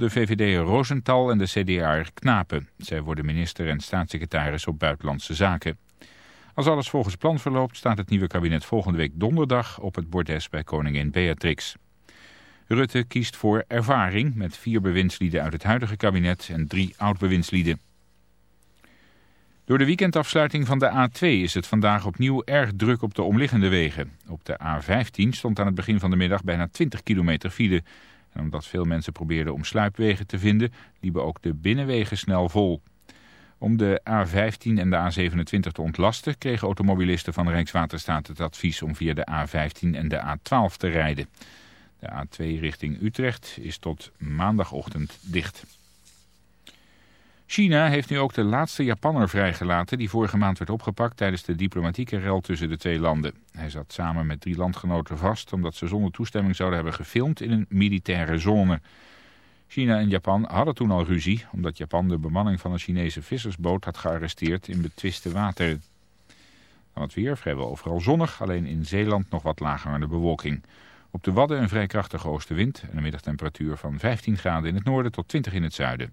De VVD Rosenthal en de CDA Knapen. Zij worden minister en staatssecretaris op Buitenlandse Zaken. Als alles volgens plan verloopt staat het nieuwe kabinet volgende week donderdag op het bordes bij koningin Beatrix. Rutte kiest voor ervaring met vier bewindslieden uit het huidige kabinet en drie oud-bewindslieden. Door de weekendafsluiting van de A2 is het vandaag opnieuw erg druk op de omliggende wegen. Op de A15 stond aan het begin van de middag bijna 20 kilometer file. En omdat veel mensen probeerden om sluipwegen te vinden, liepen ook de binnenwegen snel vol. Om de A15 en de A27 te ontlasten kregen automobilisten van Rijkswaterstaat het advies om via de A15 en de A12 te rijden. De A2 richting Utrecht is tot maandagochtend dicht. China heeft nu ook de laatste Japanner vrijgelaten die vorige maand werd opgepakt tijdens de diplomatieke rel tussen de twee landen. Hij zat samen met drie landgenoten vast omdat ze zonder toestemming zouden hebben gefilmd in een militaire zone. China en Japan hadden toen al ruzie omdat Japan de bemanning van een Chinese vissersboot had gearresteerd in betwiste water. Dan het weer vrijwel overal zonnig, alleen in Zeeland nog wat lager aan de bewolking. Op de Wadden een vrij krachtige oostenwind en een middagtemperatuur van 15 graden in het noorden tot 20 in het zuiden.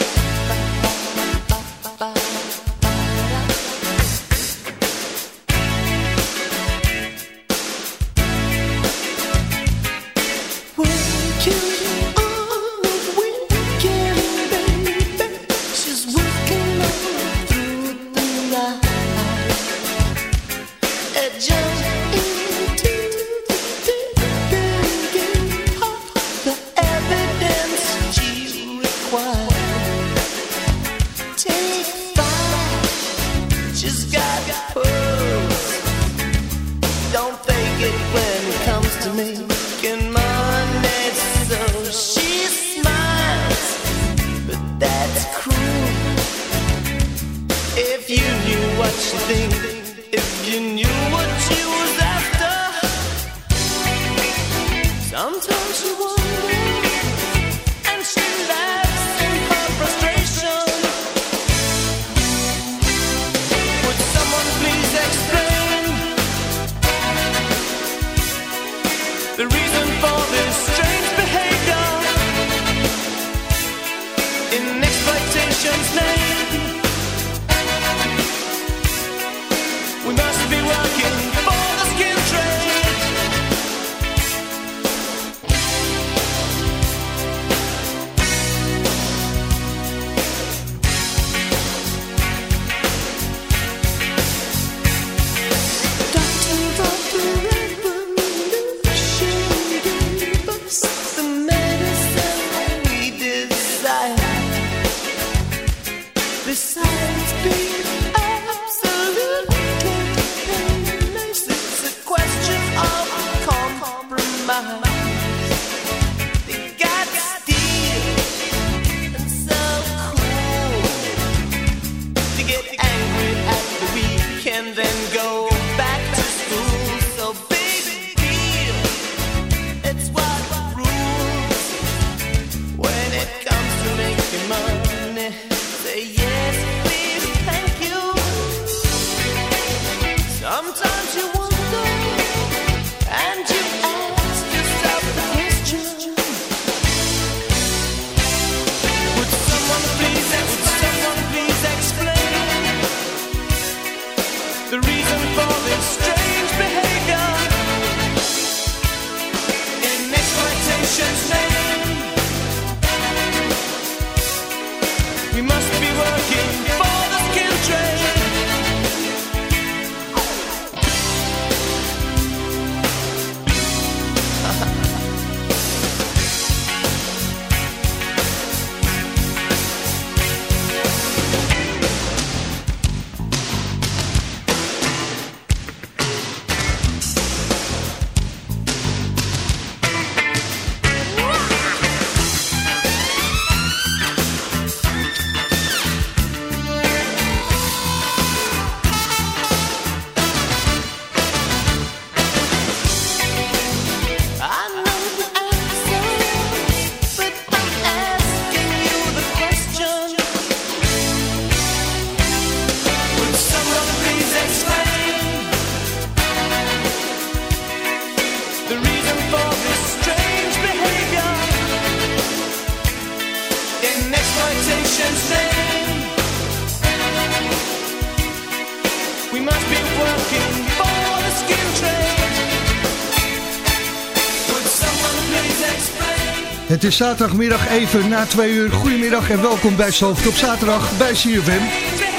Zaterdagmiddag even na twee uur. Goedemiddag en welkom bij Zalvert op zaterdag bij CFM.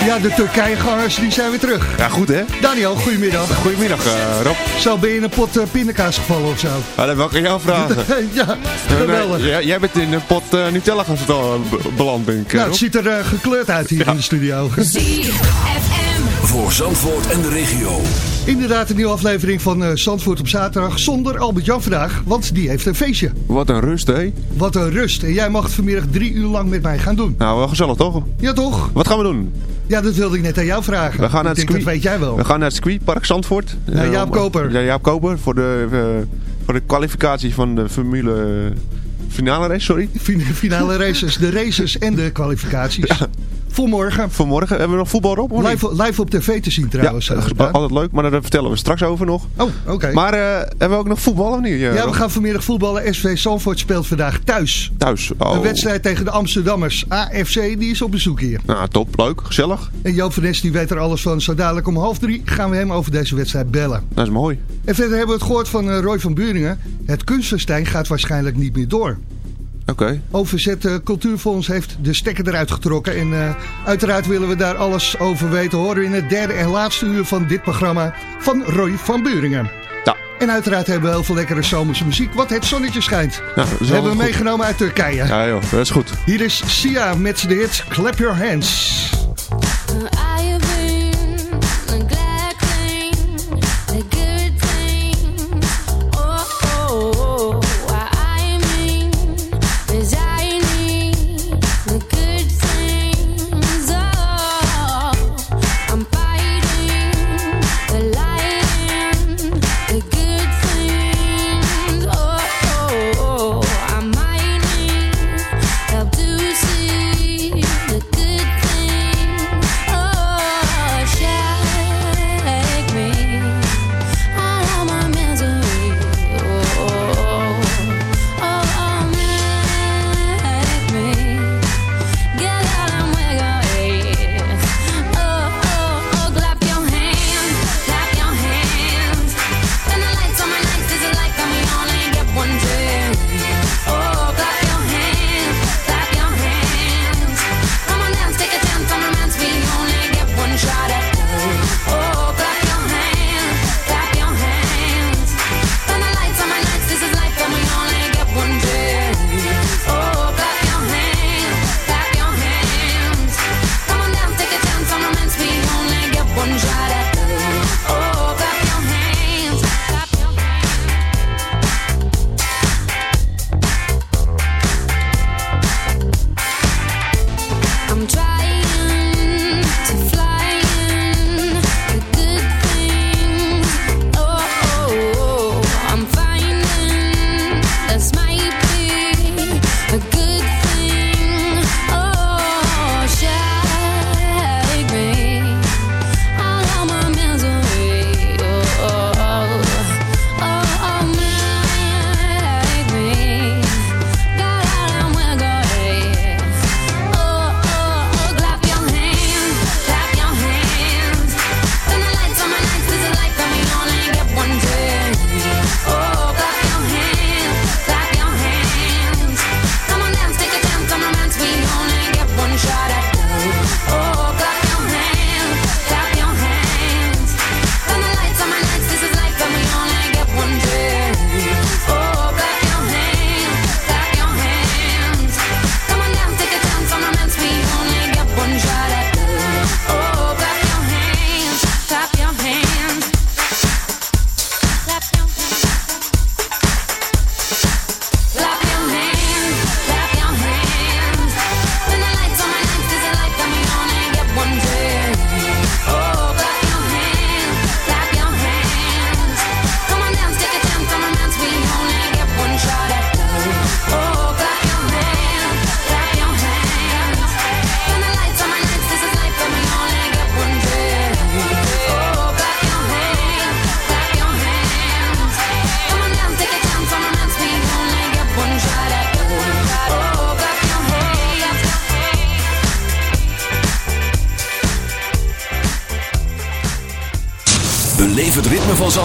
Ja, de Turkije-gangers die zijn weer terug. Ja, goed hè? Daniel, goedemiddag. Goedemiddag uh, Rob. Zo, ben je in een pot uh, pindakaas gevallen of zo? Ah, dat wil ik aan jou vragen. ja, geweldig. jij, jij bent in een pot uh, Nutella gaan beland, denk ik. Nou, het ziet er gekleurd uit hier in de studio. Voor Zandvoort en de regio. Inderdaad, een nieuwe aflevering van uh, Zandvoort op zaterdag zonder Albert-Jan vandaag, want die heeft een feestje. Wat een rust, hé. Wat een rust. En jij mag het vanmiddag drie uur lang met mij gaan doen. Nou, wel gezellig, toch? Ja, toch? Wat gaan we doen? Ja, dat wilde ik net aan jou vragen. We gaan naar het circuit. Dat weet jij wel. We gaan naar het circuitpark Zandvoort. Naar Jaap Koper. Ja, Jaap Koper voor de, uh, voor de kwalificatie van de Formule... Finale race, sorry. Finale races, de races en de kwalificaties. Ja. Voor morgen. Voor morgen. Hebben we nog voetbal op? Live, live, op tv te zien trouwens. Ja, ja, altijd leuk, maar daar vertellen we straks over nog. Oh, oké. Okay. Maar uh, hebben we ook nog voetbal of niet? Ja, ja we gaan vanmiddag voetballen. SV Zandvoort speelt vandaag thuis. Thuis, oh. Een wedstrijd tegen de Amsterdammers. AFC, die is op bezoek hier. Nou, top. Leuk. Gezellig. En Joop van Nes, die weet er alles van. Zo dadelijk om half drie gaan we hem over deze wedstrijd bellen. Dat is mooi. En verder hebben we het gehoord van Roy van Buringen. Het kunstenstein gaat waarschijnlijk niet meer door. Okay. OVZ uh, Cultuurfonds heeft de stekker eruit getrokken. En uh, uiteraard willen we daar alles over weten. Horen in het derde en laatste uur van dit programma van Roy van Buringen. Ja. En uiteraard hebben we heel veel lekkere zomerse muziek. Wat het zonnetje schijnt. Ja, dat hebben we meegenomen uit Turkije. Ja joh, dat is goed. Hier is Sia met de hit Clap Your Hands.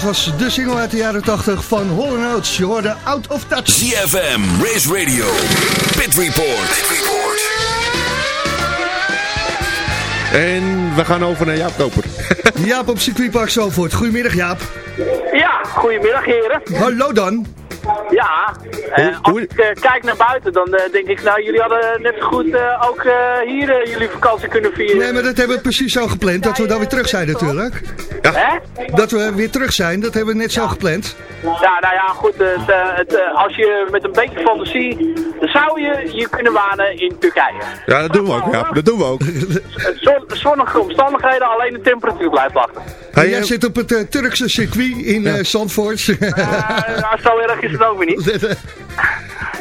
dat was de single uit de jaren 80 van Holland Oates. Je hoorde Out of Touch. CFM, Race Radio, Pit Report. Pit Report. En we gaan over naar Jaap Koper. Jaap op circuitpark Zalvoort. Goedemiddag Jaap. Ja, goedemiddag heren. Hallo dan. Ja, eh, als ik eh, kijk naar buiten, dan eh, denk ik, nou, jullie hadden net zo goed ook hier jullie vakantie kunnen vieren. Nee, maar dat hebben we precies zo gepland, dat we dan weer terug zijn natuurlijk. Ja, dat we weer terug zijn. Dat hebben we net zo gepland. Ja, nou ja, goed. Het, eh, het, eh, als je met een beetje fantasie... zou je je kunnen wanen in Turkije. Ja, dat doen we ook. Ja, dat doen we ook. Zon, zonnige omstandigheden, alleen de temperatuur blijft wachten. Hij jij eh, zit op het Turkse circuit in ja. Zandvoort. nou, zo erg is het ook weer niet.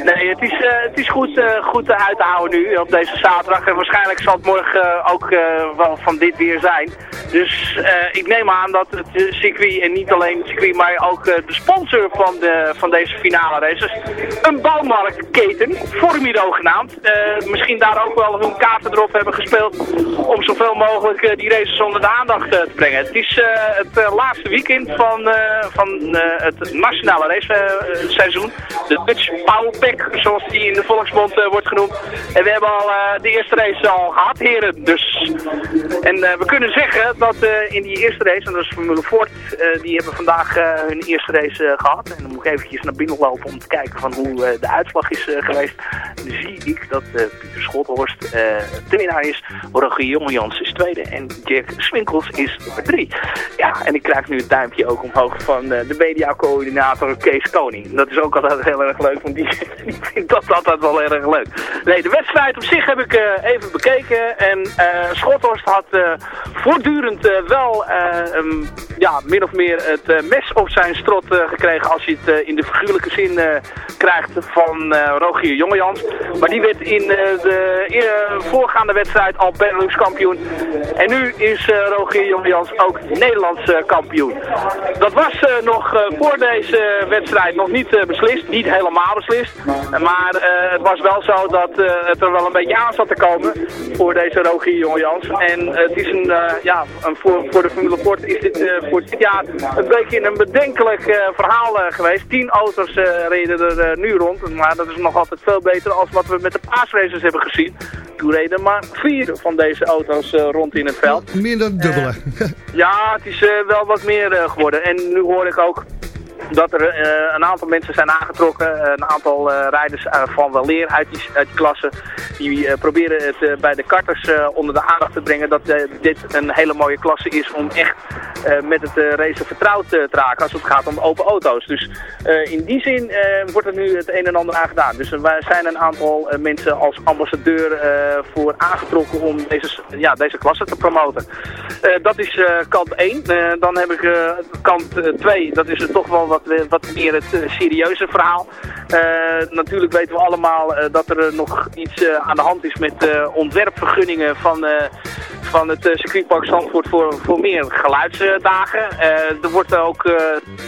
Nee, het is, eh, het is goed, eh, goed uit te houden nu op deze zaterdag. En waarschijnlijk zal het morgen eh, ook wel van dit weer zijn. Dus ik neem aan dat het circuit, en niet alleen het circuit, maar ook de sponsor van, de, van deze finale races, een bouwmarktketen, Formido genaamd, misschien daar ook wel hun kaarten erop hebben gespeeld om zoveel mogelijk die races onder de aandacht te brengen. Het is het laatste weekend van, van het nationale raceseizoen, de Dutch Zoals die in de Volksmond eh, wordt genoemd. En we hebben al eh, de eerste race al gehad, heren. Dus. En eh, we kunnen zeggen dat in die eerste race, en dat is Formule Ford, die hebben vandaag hun eerste race eh, gehad. En dan moet ik eventjes naar binnen lopen om te kijken van hoe de uitslag is geweest. Zie ik dat Pieter Schothorst de winnaar is. Rogier Jongjans is tweede en Jack Swinkels is nummer drie. Ja, en ik krijg nu het duimpje ook omhoog van de mediacoördinator Kees Koning. Dat is ook altijd heel erg leuk, want die, die vindt dat altijd wel erg leuk. Nee, de wedstrijd op zich heb ik eh, even bekeken. En eh Schothorst had eh, voortdurend wel ja, min of meer het mes op zijn strot gekregen als je het in de figuurlijke zin krijgt van Rogier Jongejans. Maar die werd in de voorgaande wedstrijd al Benelux kampioen. En nu is Rogier Jongejans ook Nederlands kampioen. Dat was nog voor deze wedstrijd nog niet beslist. Niet helemaal beslist. Maar eh, het was wel zo dat eh, het er wel een beetje aan zat te komen voor deze Rogier Jongejans. En het is een, eh, ja, een voor, voor de Formule Ford is dit eh, voor dit jaar een beetje een bedenkelijk eh, verhaal eh, geweest. Tien auto's eh, reden er eh, nu rond. Maar dat is nog altijd veel beter als wat we met de paasraces hebben gezien. Toen reden maar vier van deze auto's eh, rond in het veld. Meer dan dubbele. Ja, het is eh, wel wat meer eh, geworden. En nu hoor ik ook dat er eh, een aantal mensen zijn aangetrokken. eh, een aantal eh, rijders van weleer uit die, uit die klasse. Die proberen het bij de karters onder de aandacht te brengen dat dit een hele mooie klasse is om echt met het uh, racen vertrouwd te raken als het gaat om open auto's. Dus in die zin wordt er nu het een en ander aan gedaan. Dus wij zijn een aantal mensen als ambassadeur voor aangetrokken om deze, ja, deze klasse te promoten. Dat is kant 1. Eh, dan heb ik kant 2. dat is er toch wel wat, wat meer het eh, serieuze verhaal. Eh, natuurlijk weten we allemaal eh, dat er nog iets aan de hand is met ontwerpvergunningen van, van het circuitpark Zandvoort voor, voor meer geluidsdagen. Er wordt ook,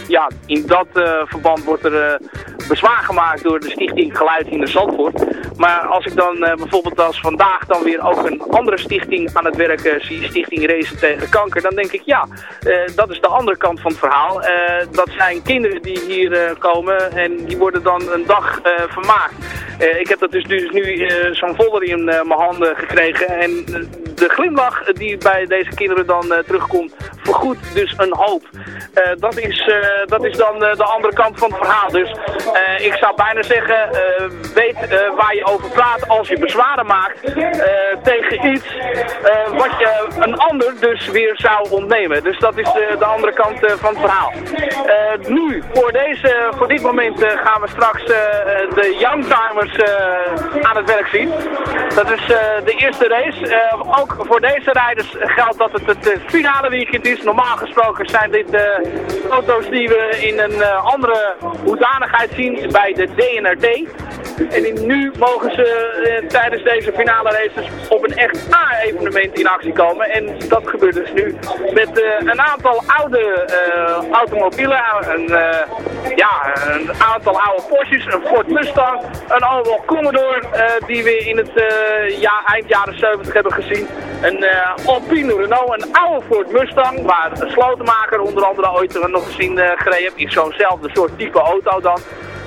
ja, in dat verband wordt er bezwaar gemaakt door de stichting Geluid in de Zandvoort. Maar als ik dan bijvoorbeeld als vandaag dan weer ook een andere stichting aan het werk zie, Stichting Racen tegen Kanker, dan denk ik ja, dat is de andere kant van het verhaal. Dat zijn kinderen die hier eh, komen en die worden dan een dag eh, vermaakt. Eh, ik heb dat dus, dus nu zo'n folder in mijn handen gekregen en de glimlach die bij deze kinderen dan terugkomt, vergoedt dus een hoop. Dat, is, dat is dan de andere kant van het verhaal. Dus ik zou bijna zeggen, weet waar je over praat als je bezwaren maakt tegen iets wat je een ander dus weer zou ontnemen. Dus dat is eh, de andere kant van het verhaal. Voor, deze, voor dit moment eh, gaan we straks eh, de Youngtimers eh, aan het werk zien. Dat is de eerste race. Ook voor deze rijders geldt dat het het finale weekend is. Normaal gesproken zijn dit auto's die we in een andere hoedanigheid zien bij de DNRT. En nu mogen ze tijdens deze finale races op een echt A-evenement in actie komen. En dat gebeurt dus nu met een aantal oude automobielen. Ja, een aantal oude Porsches, een Ford Mustang, een oude Commodore eh, die we in het eh, ja, eind jaren 70 hebben gezien. Een eh, Alpine Renault, een oude Ford Mustang, waar slotenmaker onder andere ooit nog eh, gereden heeft. In zo'nzelfde soort type auto dan.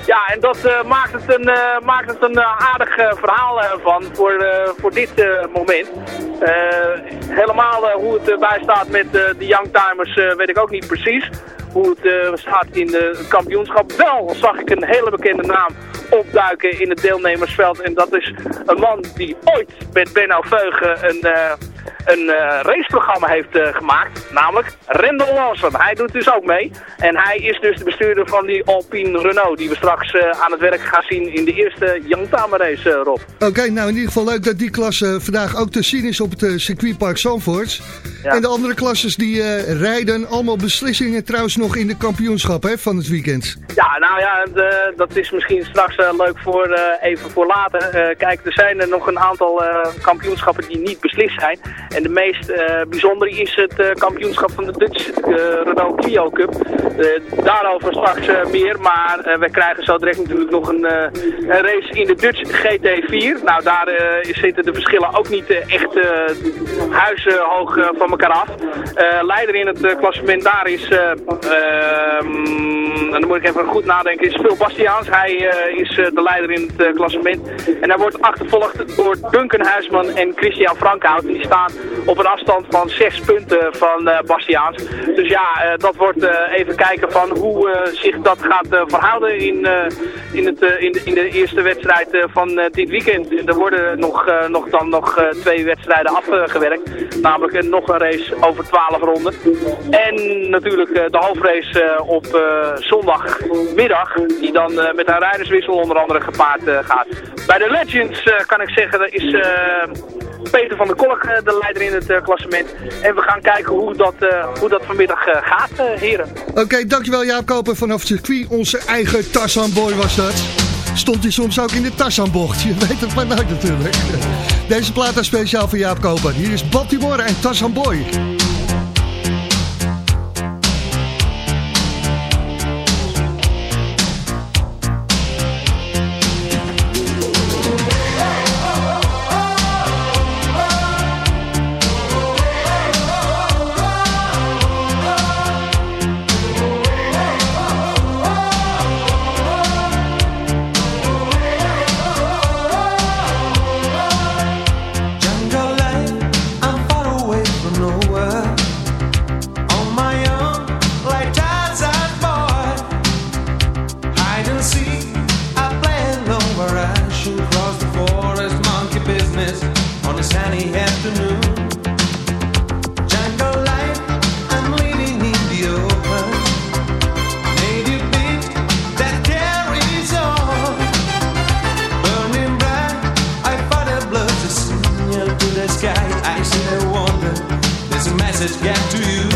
Ja, en dat eh, maakt het een, eh, maakt het een eh, aardig verhaal van voor, voor dit moment. Helemaal hoe het erbij staat met de Youngtimers weet ik ook niet precies. Hoe het staat in de kampioenschap. Wel zag ik een hele bekende naam opduiken in het deelnemersveld. En dat is een man die ooit met Benno Veugen een, een eh, raceprogramma heeft eh, gemaakt. Namelijk Rendel Lawson. Hij doet dus ook mee. En hij is dus de bestuurder van die Alpine Renault. Die we straks eh, aan het werk gaan zien in de eerste Youngtimer race, Rob. Oké, nou in ieder geval leuk dat die klasse vandaag ook te zien is op het circuitpark Zandvoort. Ja. En de andere klasses die rijden allemaal beslissingen trouwens nog in de kampioenschap hè, van het weekend. Ja, nou ja, de- dat is misschien straks leuk voor eh, even voor later. Kijk, er zijn er nog een aantal kampioenschappen die niet beslist zijn. En de meest eh, bijzondere is het eh, kampioenschap van de Dutch eh, Renault Clio Cup. Daarover straks meer, maar we krijgen zo direct natuurlijk nog een, race in de Dutch GT4. Nou, daar zitten de verschillen ook niet echt huizenhoog van elkaar af. Leider in het klassement daar is... eh, ehm, en dan moet ik even goed nadenken, is Phil Bastiaans. Hij is de leider in het klassement. En hij wordt achtervolgd door Duncan Huisman en Christian Frankhout. Die staan op een afstand van zes punten van eh, Bastiaans. Dus ja, eh, dat wordt eh, even kijken van hoe zich dat gaat verhouden in, in, het, in, de, in de eerste wedstrijd van dit weekend. Er worden nog, nog dan nog twee wedstrijden afgewerkt. Namelijk nog een race over 12 ronden. En natuurlijk de hoofdrace eh, op zondagmiddag. Die dan met een rijderswissel onder andere gepaard gaat. Bij de Legends kan ik zeggen, is... Peter van der Kolk eh, de leider in het eh, klassement. En we gaan kijken hoe dat, eh, hoe dat vanmiddag gaat, heren. Oké, dankjewel Jaap Koper vanaf het circuit. Onze eigen Tarzanboy was dat. Stond hij soms ook in de Tarzanbocht. Je weet het maar natuurlijk. Deze plaat is speciaal voor Jaap Koper. Hier is Baltimore en Tarzanboy. Jungle message get to you.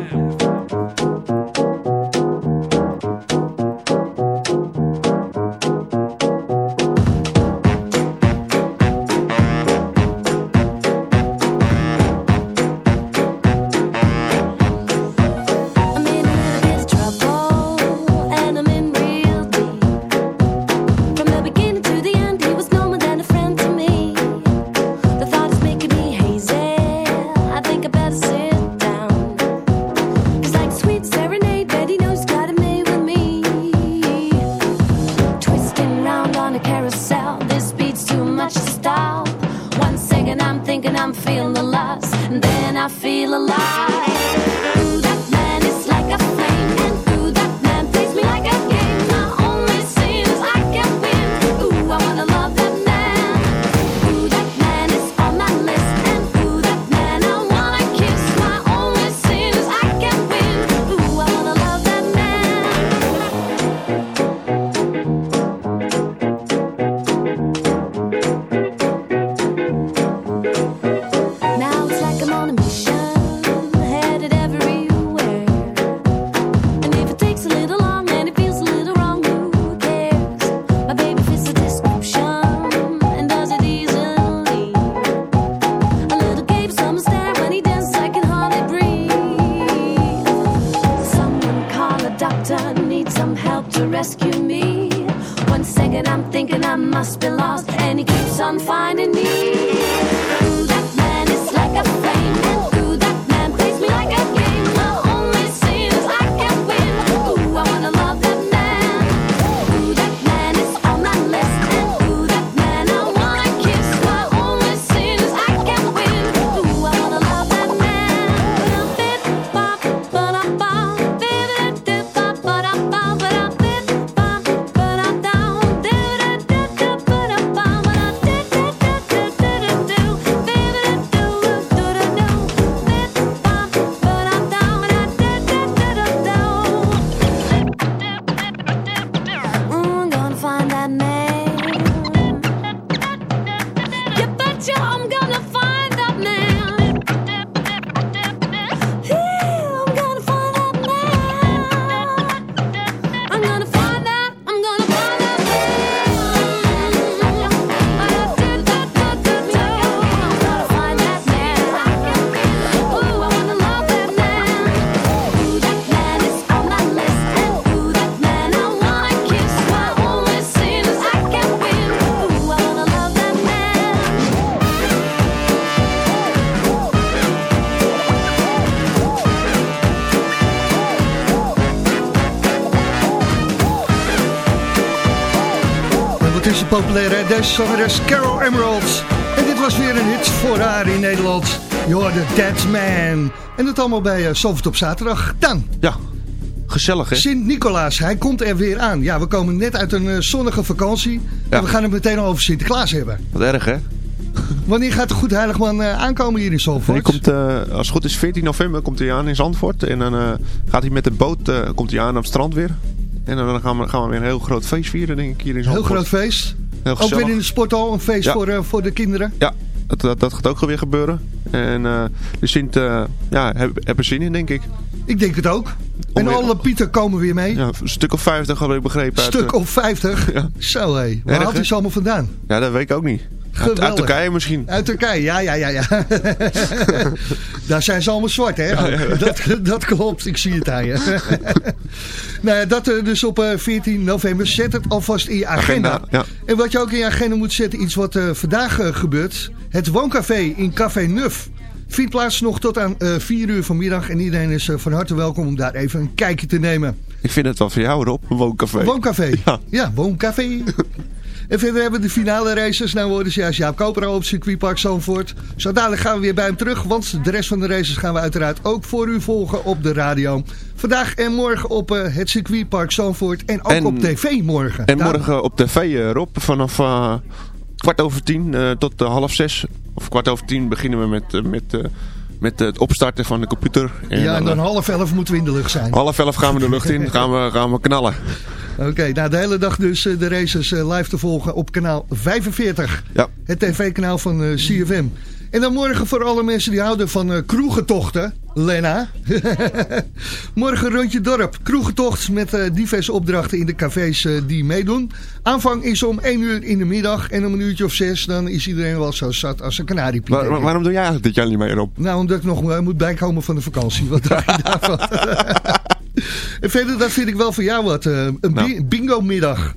Populair, hè? Zangeres Carol Emerald. En dit was weer een hit voor haar in Nederland. Je hoorde Dead Man. En dat allemaal bij uh, Zalvert op zaterdag. Dan, Ja, gezellig hè? Sint-Nicolaas, hij komt er weer aan. Ja, we komen net uit een eh, zonnige vakantie. Ja. En we gaan het meteen al over Sinterklaas hebben. Wat erg hè? Wanneer gaat de Goed Heiligman eh, aankomen hier in Zalvoort? Die komt, als het goed is 14 november komt hij aan in Zandvoort. En dan gaat hij met de boot komt hij aan op het strand weer. En dan gaan we, gaan we weer een heel groot feest vieren denk ik hier in Heel groot feest. Heel Ook weer in de sporthal, een feest Ja. voor, eh, voor de kinderen. Ja, dat, dat, dat gaat ook weer gebeuren. En eh, de Sint eh, ja, hebben heb er zin in denk ik. Ik denk het ook. En weer- alle Pieten komen weer mee. Ja, een stuk of 50 had ik begrepen. Stuk of 50. Ja. Zo hé. Waar Erg, haalt hij ze allemaal vandaan? Ja, dat weet ik ook niet. Uit, Geweldig. uit Turkije misschien. Uit Turkije, ja, ja, ja, ja. Daar zijn ze allemaal zwart, hè? Dat, dat klopt, ik zie het aan je. nou ja, dat eh, dus op eh, 14 november. Zet het alvast in je agenda. Agenda, ja. En wat je ook in je agenda moet zetten, iets wat eh, vandaag eh, gebeurt. Het Wooncafé in Café Nuf. Vindt plaats nog tot aan eh 4 uur vanmiddag. En iedereen is eh, van harte welkom om daar even een kijkje te nemen. Ik vind het wel voor jou Rob, een wooncafé. Wooncafé. Ja. Ja, wooncafé. en verder hebben we de finale races. Nou worden ze juist Jaap Koper op circuitpark Zandvoort. Zo dadelijk gaan we weer bij hem terug. Want de rest van de races gaan we uiteraard ook voor u volgen op de radio. Vandaag en morgen op eh, het circuitpark Zandvoort. En ook En- op tv morgen. En morgen op tv, eh, Rob, vanaf eh, kwart over tien tot half zes of kwart over tien beginnen we met, met, met het opstarten van de computer. ja, en dan eh, half elf moeten we in de lucht zijn. half elf gaan we de lucht in, gaan we, gaan we knallen. Oké, nou de hele dag dus eh, de races eh, live te volgen op kanaal 45. Ja. Het tv-kanaal van eh, CFM. En dan morgen voor alle mensen die houden van kroegentochten. Lena. morgen rondje dorp. Kroegentocht met diverse opdrachten in de cafés die meedoen. Aanvang is om 1 uur in de middag. En om een uurtje of 6 dan is iedereen wel zo zat als een kanariepiet. Waar- waar- waarom doe jij eigenlijk dit jaar niet mee erop? Nou, omdat ik nog moet bijkomen van de vakantie. Wat je daarvan? En verder, dat vind ik wel voor jou wat. eh, een Nou. bi- bingo-middag.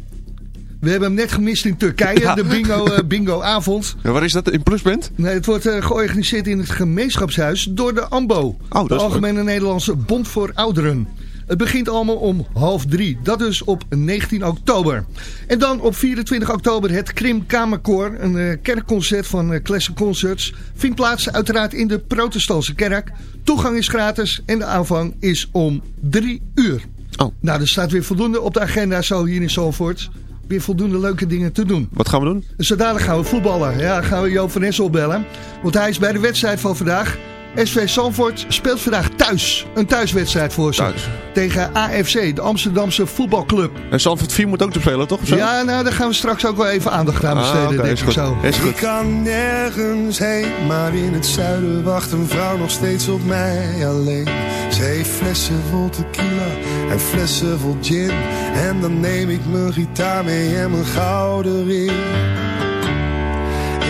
We hebben hem net gemist in Turkije, Ja. de bingo, eh, bingo-avond. Ja, waar is dat in Pluspunt? Nee, het wordt eh, georganiseerd in het gemeenschapshuis door de AMBO. dat de Algemene Nederlandse Bond voor Ouderen. Het begint allemaal om half drie. Dat dus op 19 oktober. En dan op 24 oktober het Krim Kamerkoor. Een eh, kerkconcert van eh, Classic Concerts. Vindt plaats uiteraard in de protestantse kerk. Toegang is gratis en de aanvang is om drie uur. Oh. Nou, er staat weer voldoende op de agenda zo hier in Zalvoort. Weer voldoende leuke dingen te doen. Wat gaan we doen? Zo dadelijk gaan we voetballen. Ja, gaan we Joop van Essel bellen. Want hij is bij de wedstrijd van vandaag. SV Zandvoort speelt vandaag thuis. Een thuiswedstrijd voor ze. Thuis. Tegen AFC, de Amsterdamse voetbalclub. En Zandvoort 4 moet ook te spelen, toch? Zo? Ja, nou, daar gaan we straks ook wel even aandacht aan besteden, Ah, oké, denk is ik goed. zo. Is Ik goed. kan nergens heen, maar in het zuiden wacht een vrouw nog steeds op mij alleen. Ze heeft flessen vol tequila en flessen vol gin. En dan neem ik mijn gitaar mee en mijn gouden ring.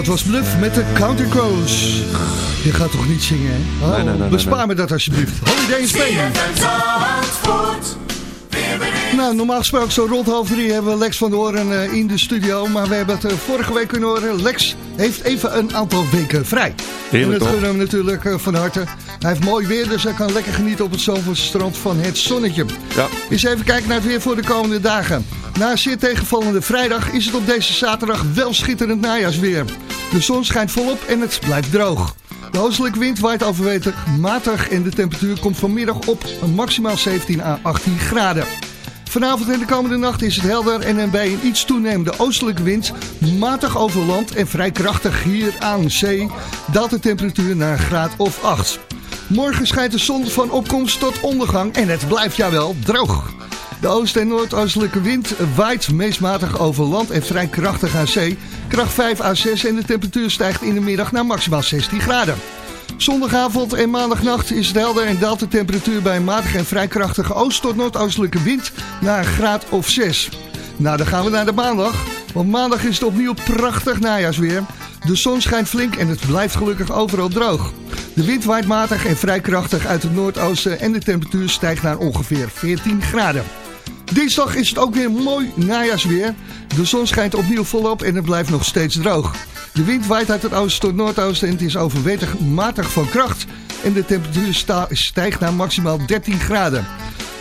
Dat was Bluff met de Counter Crows. Je gaat toch niet zingen, hè? Oh, Nee, nee, nee, nee, bespaar nee. me dat alsjeblieft. Holiday in Spain. Nou, normaal gesproken zo rond half drie hebben we Lex van de Hoorn eh, in de studio. Maar we hebben het eh, vorige week kunnen horen. Lex heeft even een aantal weken vrij. Heerlijk, en gunnen we hem natuurlijk eh, van harte. Hij heeft mooi weer, dus hij kan lekker genieten op het Zandvoortse strand van het zonnetje. Ja. Eens even kijken naar het weer voor de komende dagen. Na een zeer tegenvallende vrijdag is het op deze zaterdag wel schitterend najaarsweer. De zon schijnt volop en het blijft droog. De oostelijke wind waait overwetend matig en de temperatuur komt vanmiddag op een maximaal 17 à 18 graden. Vanavond en de komende nacht is het helder en bij een iets toenemende oostelijke wind, matig over land en vrij krachtig hier aan zee, daalt de temperatuur naar een graad of 8. Morgen schijnt de zon van opkomst tot ondergang en het blijft jawel droog. De oost- en noordoostelijke wind waait meest matig over land en vrij krachtig aan zee. Kracht 5 à 6 en de temperatuur stijgt in de middag naar maximaal 16 graden. Zondagavond en maandagnacht is het helder en daalt de temperatuur bij een matige en vrij krachtige oost- tot noordoostelijke wind naar een graad of 6. Nou, dan gaan we naar de maandag. Want maandag is het opnieuw prachtig najaarsweer. De zon schijnt flink en het blijft gelukkig overal droog. De wind waait matig en vrij krachtig uit het noordoosten en de temperatuur stijgt naar ongeveer 14 graden. Dinsdag is het ook weer mooi najaarsweer. De zon schijnt opnieuw volop en het blijft nog steeds droog. De wind waait uit het oosten tot noordoosten en het is overwettig matig van kracht. En de temperatuur stijgt naar maximaal 13 graden.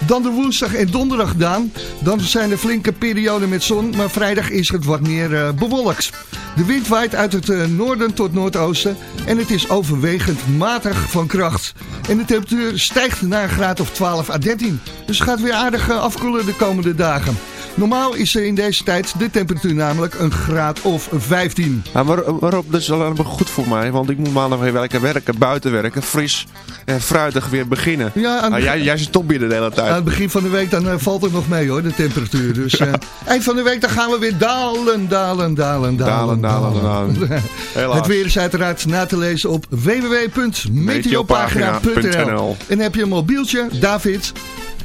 Dan de woensdag en donderdag gedaan. Dan zijn er flinke perioden met zon, maar vrijdag is het wat meer eh, bewolkt. De wind waait uit het eh, noorden tot noordoosten en het is overwegend matig van kracht. En de temperatuur stijgt naar een graad of 12 à 13. Dus het gaat weer aardig eh, afkoelen de komende dagen. Normaal is er in deze tijd de temperatuur namelijk een graad of 15. Ja, waar, waarop, dat is alleen maar goed voor mij, want ik moet maandag weer lekker werken, buiten werken, fris en fruitig weer beginnen. Ja, aan, Ah, jij, jij zit topbieden de hele aan tijd. het begin van de week dan eh, valt het nog mee hoor, de temperatuur. Dus eh, eind van de week dan gaan we weer dalen, dalen, dalen, dalen. Dalen, dalen, dalen. Het weer is uiteraard na te lezen op www.meteopagina.nl Meteopagina.nl. En heb je een mobieltje, David,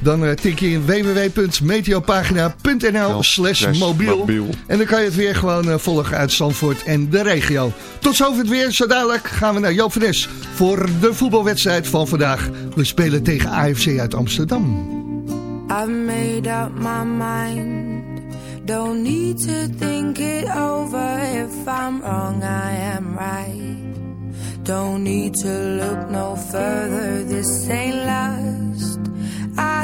dan eh, tik je in www.meteopagina.nl slash mobiel. En dan kan je het weer gewoon eh, volgen uit Zandvoort en de regio. Tot zover het weer. Zo dadelijk gaan we naar Joop van Nes voor de voetbalwedstrijd van vandaag. We spelen tegen AFC uit Amsterdam. I've made up my mind. Don't need to think it over. If I'm wrong, I am right. Don't need to look no further. This ain't last.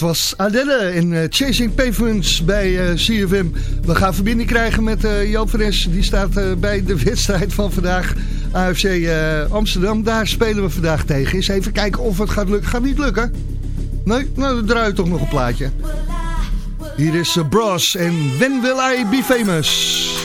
Dat was Adelle in eh, Chasing Pavements bij eh, CFM. We gaan verbinding krijgen met eh Joop van Es. Die staat bij de wedstrijd van vandaag. AFC Amsterdam. Daar spelen we vandaag tegen. Eens even kijken of het gaat lukken. Gaat niet lukken? Nee? Nou, dan draai toch nog een plaatje. Hier is Bros en When Will I Be Famous?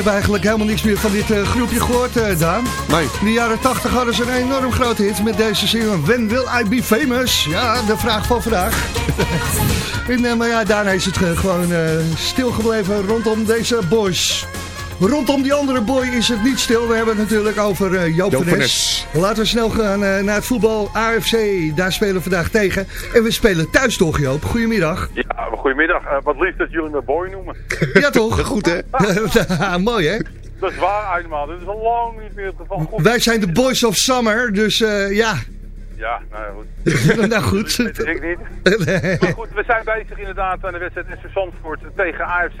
Hebben eigenlijk helemaal niks meer van dit eh, groepje gehoord, eh, Daan. Nee. In de jaren 80 hadden ze een enorm grote hit met deze single When Will I Be Famous? Ja, de vraag van vandaag. en, eh, maar ja, daarna is het gewoon eh, stilgebleven rondom deze boys. Rondom die andere boy is het niet stil. We hebben het natuurlijk over eh, Joop, Joop Nes. Laten we snel gaan eh, naar het voetbal AFC. Daar spelen we vandaag tegen. En we spelen thuis toch Joop. Goedemiddag. Ja, goedemiddag. Eh, wat lief dat jullie me boy noemen. Ja toch? Goed hè? Mooi hè? Dat is waar, eenmaal. Dit is al lang niet meer het geval. Goed. Wij zijn de boys of summer. Dus eh, ja. Ja, nou ja, goed. nou goed. Dat weet ik niet. Maar goed, we zijn bezig inderdaad aan de wedstrijd SV Zandvoort tegen AFC.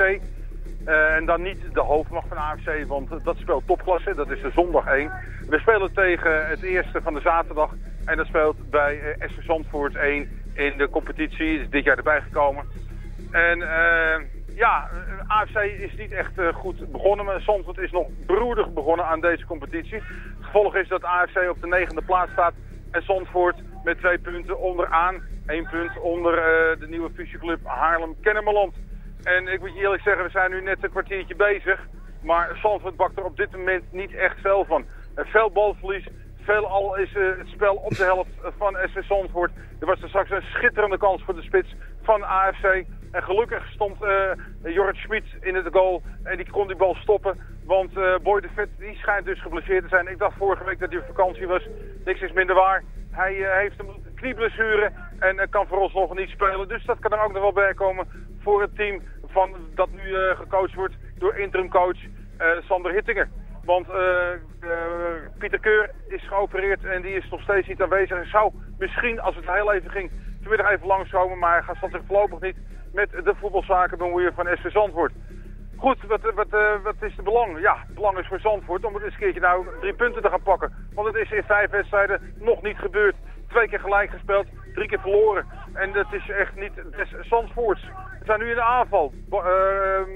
Eh, en dan niet de hoofdmacht van AFC, want dat speelt topklasse. Dat is de zondag 1. We spelen tegen het eerste van de zaterdag. En dat speelt bij eh, SV Zandvoort 1 in de competitie. Is dit jaar erbij gekomen. En eh, ja, AFC is niet echt eh, goed begonnen. Maar Zandvoort is nog broedig begonnen aan deze competitie. Het gevolg is dat AFC op de negende plaats staat. En Zandvoort met twee punten onderaan. Eén punt onder eh, de nieuwe fusieclub Haarlem-Kennemerland. En ik moet je eerlijk zeggen, we zijn nu net een kwartiertje bezig. Maar Zandvoort bakt er op dit moment niet echt veel van. Veel balverlies. Veelal is het spel op de helft van SV Zandvoort. Er was er straks een schitterende kans voor de spits van AFC. En gelukkig stond eh Jorrit Schmid in het goal. En die kon die bal stoppen. Want eh, Boy de Vet die schijnt dus geblesseerd te zijn. Ik dacht vorige week dat hij op vakantie was. Niks is minder waar. Hij eh, heeft een knieblessure en kan vooralsnog niet spelen. Dus dat kan er ook nog wel bij komen voor het team van, dat nu gecoacht wordt door interimcoach Sander Hittinger. Want Pieter Keur is geopereerd en die is nog steeds niet aanwezig. Hij zou misschien, als het heel even ging, vanmiddag even langskomen. Maar hij gaat zich voorlopig niet met de voetbalzaken bemoeien van SV Zandvoort. Goed, wat, wat, eh, wat is de belang? Ja, het belang is voor Zandvoort om het eens een keertje nou drie punten te gaan pakken. Want het is in vijf wedstrijden nog niet gebeurd. Twee keer gelijk gespeeld, drie keer verloren. En dat is echt niet des Zandvoorts. We zijn nu in de aanval. Ehm,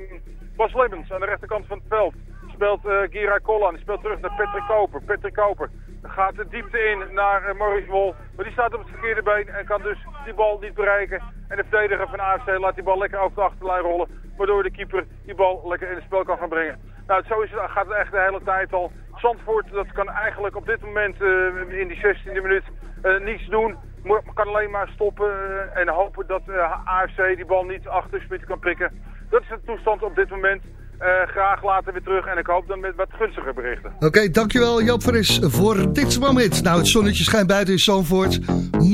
Bas Lemmens aan de rechterkant van het veld. Speelt eh Gira Collan, die speelt terug naar Patrick Koper. Patrick Koper gaat de diepte in naar eh, Maurice Wol. Maar die staat op het verkeerde been en kan dus die bal niet bereiken. En de verdediger van AFC laat die bal lekker over de achterlijn rollen. Waardoor de keeper die bal lekker in het spel kan gaan brengen. Nou, zo is het, gaat het echt de hele tijd al. Zandvoort, dat kan eigenlijk op dit moment eh, in die 16e minuut niets doen. Kan alleen maar stoppen en hopen dat AFC die bal niet achter Smit kan prikken. Dat is de toestand op dit moment. Eh, graag later weer terug en ik hoop dan met wat gunstiger berichten. Oké, dankjewel Joop Fris voor dit moment. Nou, het zonnetje schijnt buiten in Zandvoort.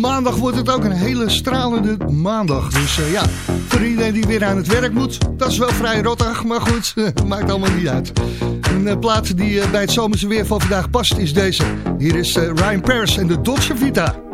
Maandag wordt het ook een hele stralende maandag. Dus eh, ja, voor iedereen die weer aan het werk moet, dat is wel vrij rottig. Maar goed, maakt allemaal niet uit. Een eh, plaat die eh, bij het zomerse weer van vandaag past is deze. Hier is eh, Ryan Pers en de Dolce Vita.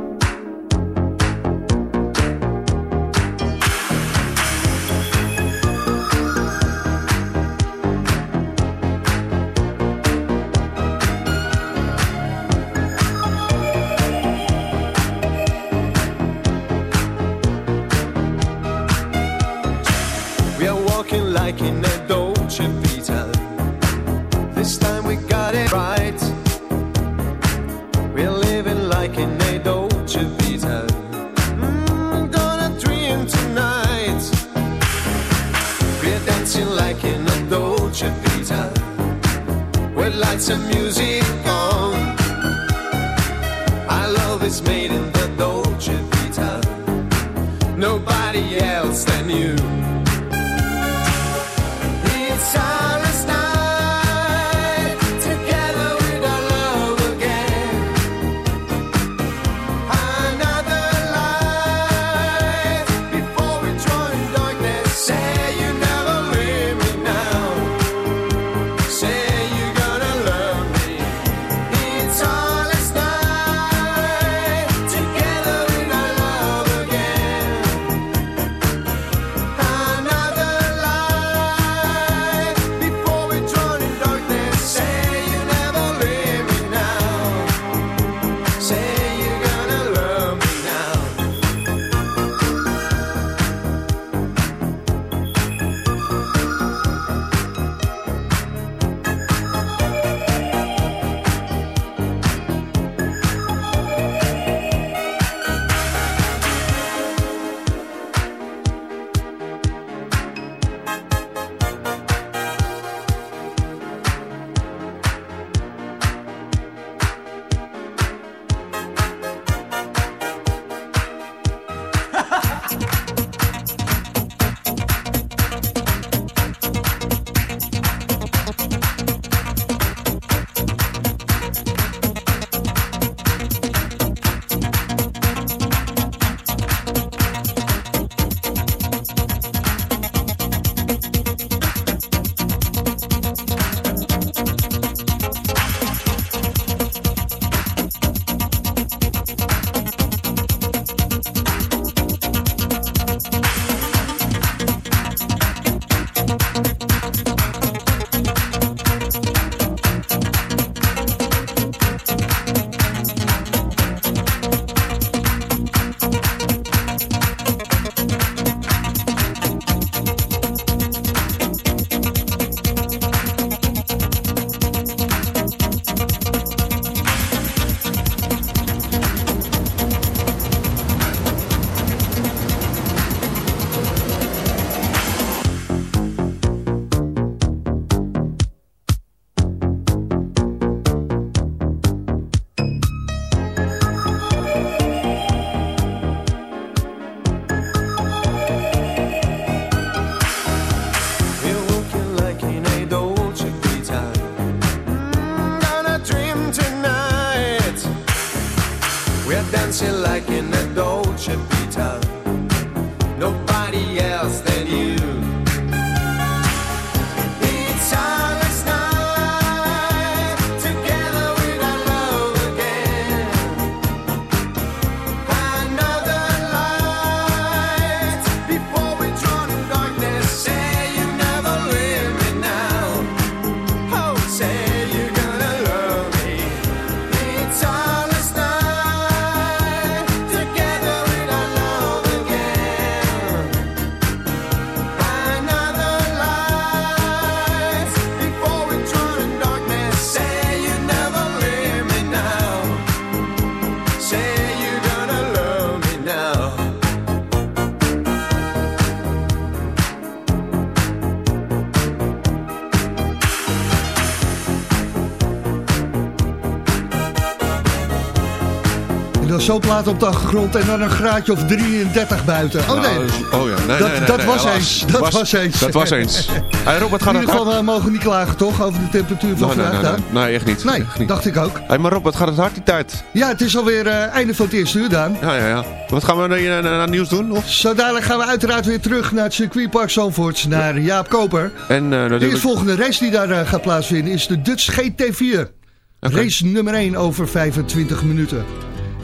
En dan zo plaat op de achtergrond en dan een graadje of 33 buiten. Oh nee, Nou, oh ja, nee, dat, nee, nee, dat nee, was helaas. eens. Dat was, eens. Dat was eens. Hey, Rob, wat In gaat ieder het geval, we mogen niet klagen toch over de temperatuur van vandaag nee, nee, echt niet. Nee, Echt niet. dacht ik ook. Hey, maar Rob, wat gaat het hard die tijd? Ja, het is alweer eh einde van het eerste uur, Daan. Ja, ja, ja. Wat gaan we naar, naar, naar nieuws doen nog? Zo dadelijk gaan we uiteraard weer terug naar het circuitpark Zandvoort, naar Jaap Koper. En eh De natuurlijk... volgende race die daar eh, gaat plaatsvinden is de Dutch GT4. Race nummer 1 over 25 minuten.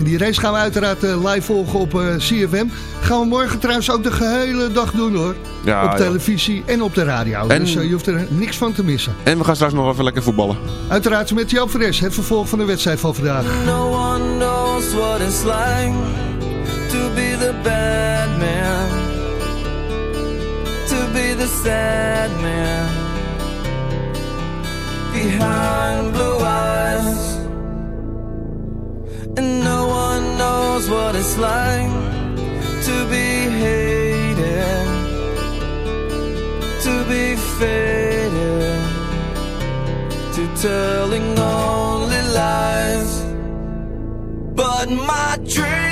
En die race gaan we uiteraard eh, live volgen op eh, CFM. Gaan we morgen trouwens ook de gehele dag doen hoor. Ja, op ja. televisie en op de radio. En- Dus eh, je hoeft er niks van te missen. En we gaan straks nog even lekker voetballen. Uiteraard met Joop Fres, het vervolg van de wedstrijd van vandaag. No one knows what it's like to be the bad man, to be the sad man behind blue eyes. And no one knows what it's like to be hated, to be faded, to telling only lies. But my dreams,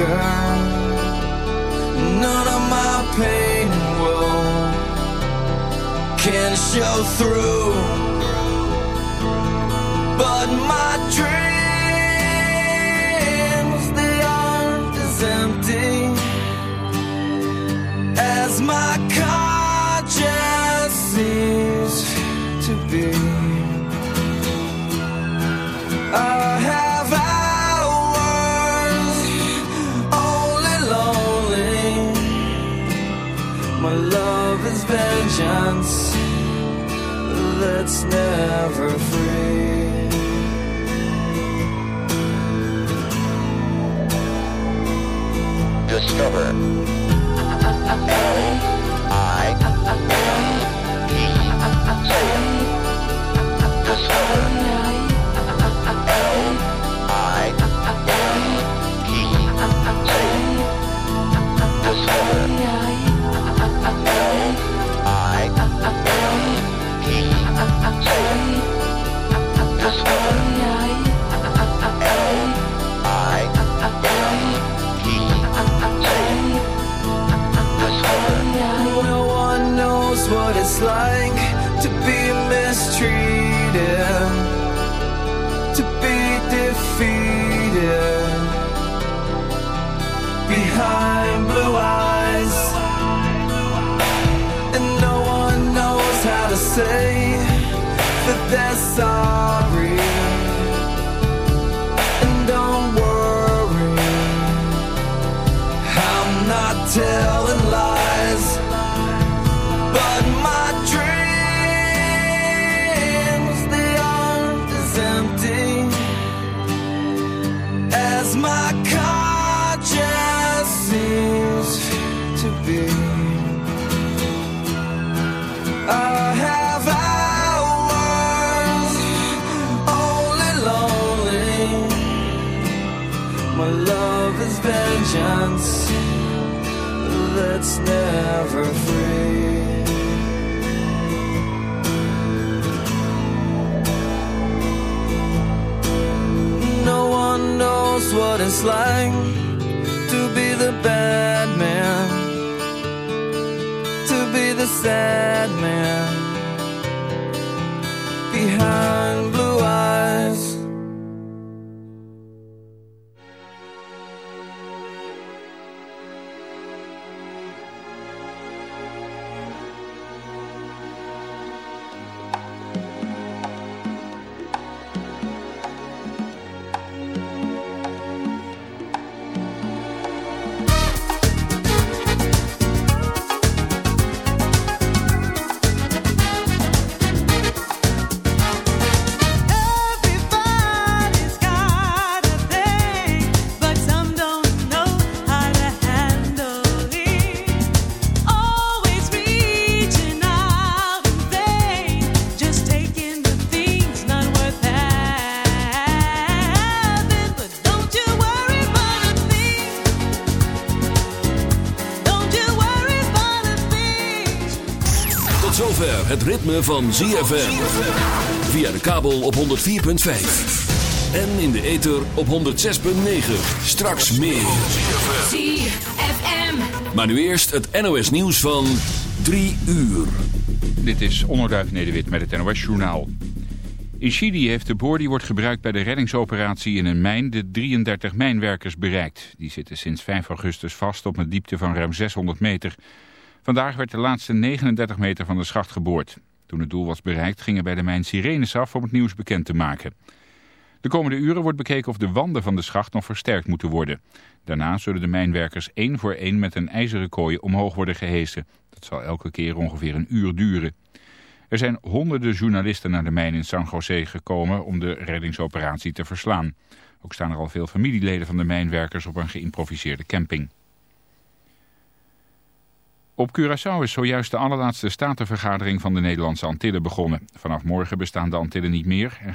anger. None of my pain will can show through. But my dreams, they aren't as empty as my conscience seems to be. That's never free. Discover. L I E. Say it. Ritme van ZFM. Via de kabel op 104.5. En in de ether op 106.9. Straks meer. ZFM. Maar nu eerst het NOS nieuws van 3 uur. Dit is Onderduif Nederwit met het NOS Journaal. In Chili heeft de boor die wordt gebruikt bij de reddingsoperatie in een mijn de 33 mijnwerkers bereikt. Die zitten sinds 5 augustus vast op een diepte van ruim 600 meter. Vandaag werd de laatste 39 meter van de schacht geboord. Toen het doel was bereikt gingen bij de mijn sirenes af om het nieuws bekend te maken. De komende uren wordt bekeken of de wanden van de schacht nog versterkt moeten worden. Daarna zullen de mijnwerkers één voor één met een ijzeren kooi omhoog worden gehesen. Dat zal elke keer ongeveer een uur duren. Er zijn honderden journalisten naar de mijn in San José gekomen om de reddingsoperatie te verslaan. Ook staan er al veel familieleden van de mijnwerkers op een geïmproviseerde camping. Op Curaçao is zojuist de allerlaatste statenvergadering van de Nederlandse Antillen begonnen. Vanaf morgen bestaan de Antillen niet meer en gaan